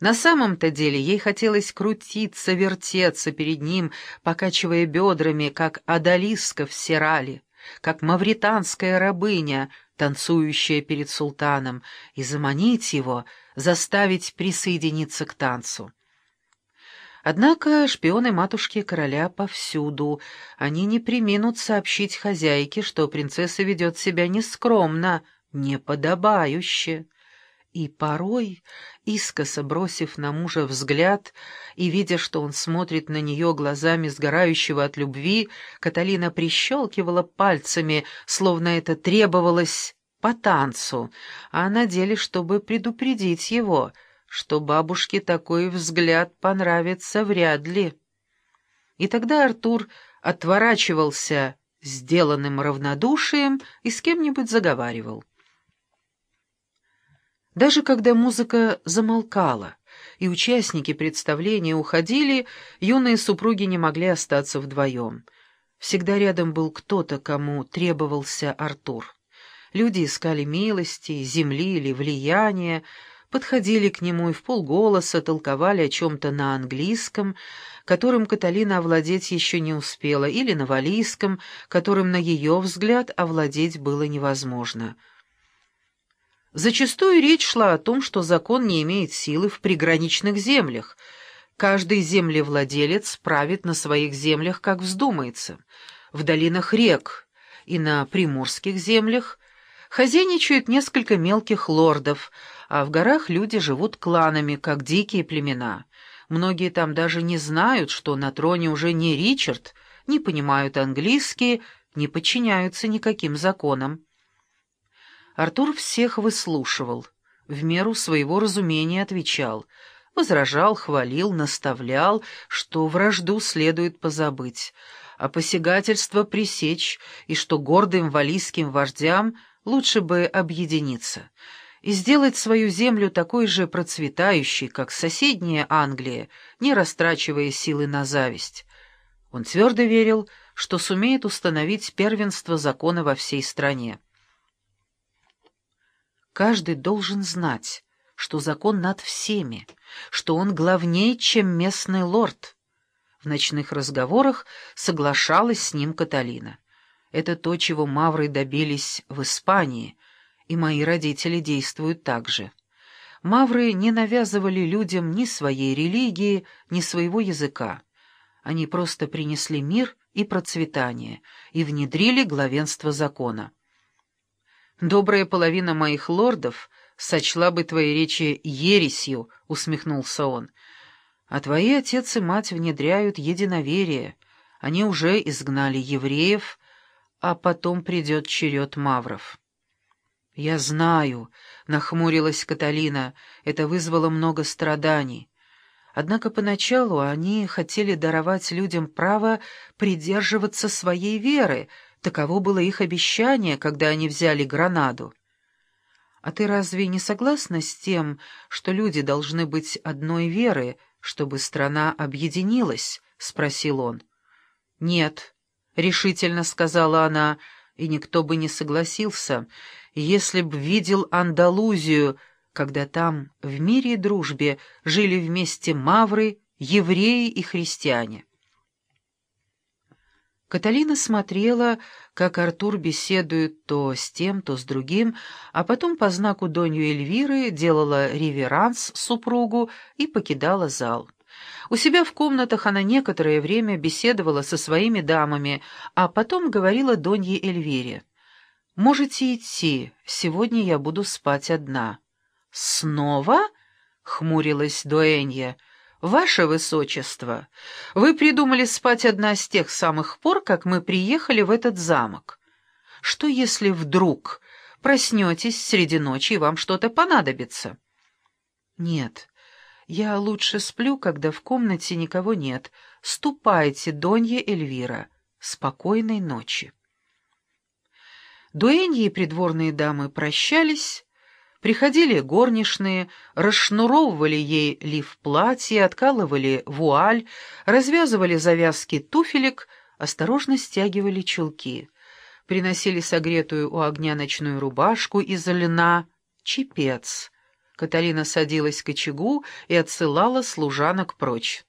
На самом-то деле ей хотелось крутиться, вертеться перед ним, покачивая бедрами, как одолиска в сирале, как мавританская рабыня, танцующая перед султаном, и заманить его, заставить присоединиться к танцу. Однако шпионы матушки короля повсюду. Они не приминут сообщить хозяйке, что принцесса ведет себя нескромно, неподобающе. И порой, искоса бросив на мужа взгляд и видя, что он смотрит на нее глазами сгорающего от любви, Каталина прищелкивала пальцами, словно это требовалось по танцу, а на деле, чтобы предупредить его, что бабушке такой взгляд понравится вряд ли. И тогда Артур отворачивался сделанным равнодушием и с кем-нибудь заговаривал. Даже когда музыка замолкала и участники представления уходили, юные супруги не могли остаться вдвоем. Всегда рядом был кто-то, кому требовался Артур. Люди искали милости, земли или влияния, подходили к нему и в полголоса толковали о чем-то на английском, которым Каталина овладеть еще не успела, или на валийском, которым, на ее взгляд, овладеть было невозможно — Зачастую речь шла о том, что закон не имеет силы в приграничных землях. Каждый землевладелец правит на своих землях, как вздумается. В долинах рек и на приморских землях хозяйничают несколько мелких лордов, а в горах люди живут кланами, как дикие племена. Многие там даже не знают, что на троне уже не Ричард, не понимают английский, не подчиняются никаким законам. Артур всех выслушивал, в меру своего разумения отвечал, возражал, хвалил, наставлял, что вражду следует позабыть, а посягательство пресечь, и что гордым валийским вождям лучше бы объединиться и сделать свою землю такой же процветающей, как соседняя Англия, не растрачивая силы на зависть. Он твердо верил, что сумеет установить первенство закона во всей стране. Каждый должен знать, что закон над всеми, что он главнее, чем местный лорд. В ночных разговорах соглашалась с ним Каталина. Это то, чего мавры добились в Испании, и мои родители действуют так же. Мавры не навязывали людям ни своей религии, ни своего языка. Они просто принесли мир и процветание и внедрили главенство закона. «Добрая половина моих лордов сочла бы твои речи ересью», — усмехнулся он. «А твои отец и мать внедряют единоверие. Они уже изгнали евреев, а потом придет черед мавров». «Я знаю», — нахмурилась Каталина, — «это вызвало много страданий. Однако поначалу они хотели даровать людям право придерживаться своей веры, — Таково было их обещание, когда они взяли Гранаду. А ты разве не согласна с тем, что люди должны быть одной веры, чтобы страна объединилась? — спросил он. — Нет, — решительно сказала она, и никто бы не согласился, если б видел Андалузию, когда там, в мире и дружбе, жили вместе мавры, евреи и христиане. Каталина смотрела, как Артур беседует то с тем, то с другим, а потом по знаку Донью Эльвиры делала реверанс супругу и покидала зал. У себя в комнатах она некоторое время беседовала со своими дамами, а потом говорила Донье Эльвире. «Можете идти, сегодня я буду спать одна». «Снова?» — хмурилась Дуэнья. «Ваше Высочество, вы придумали спать одна с тех самых пор, как мы приехали в этот замок. Что если вдруг проснетесь среди ночи и вам что-то понадобится?» «Нет, я лучше сплю, когда в комнате никого нет. Ступайте, Донья Эльвира. Спокойной ночи». Дуэньи и придворные дамы прощались, Приходили горничные, расшнуровывали ей лиф платья, откалывали вуаль, развязывали завязки туфелек, осторожно стягивали чулки. Приносили согретую у огня ночную рубашку из льна, чепец, Каталина садилась к очагу и отсылала служанок прочь.